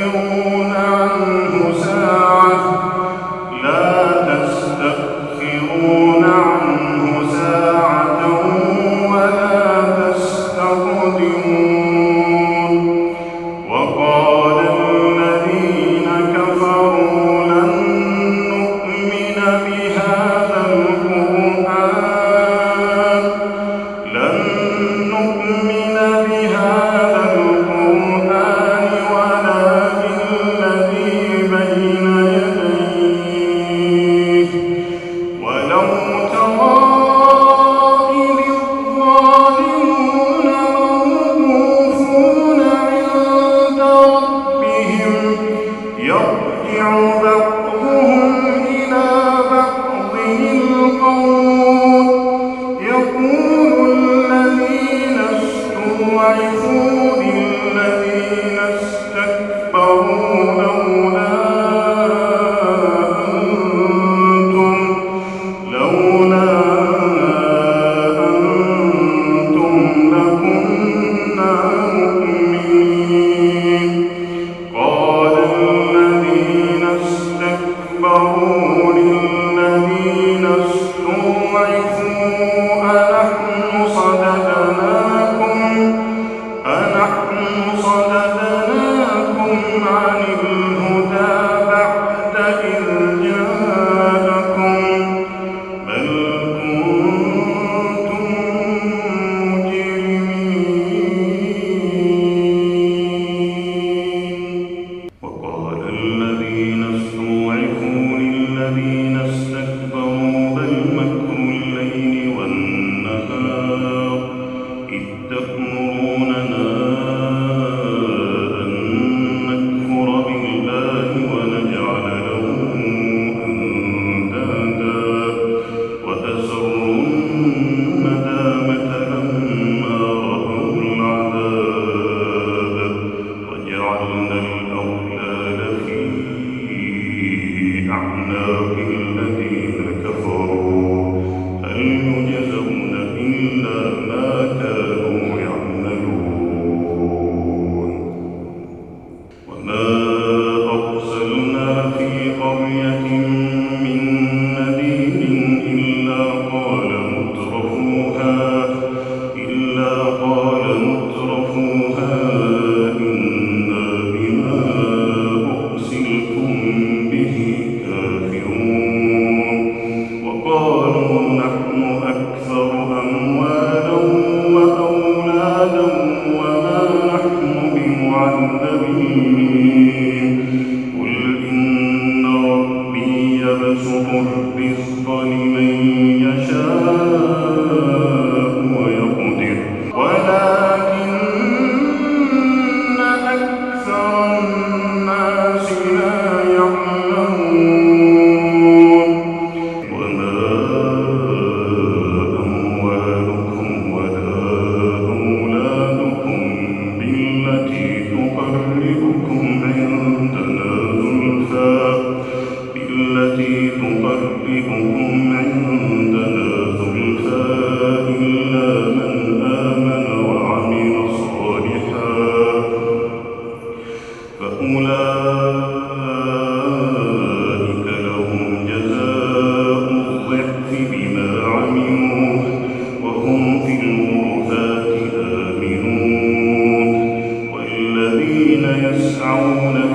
تستأخرون آمنون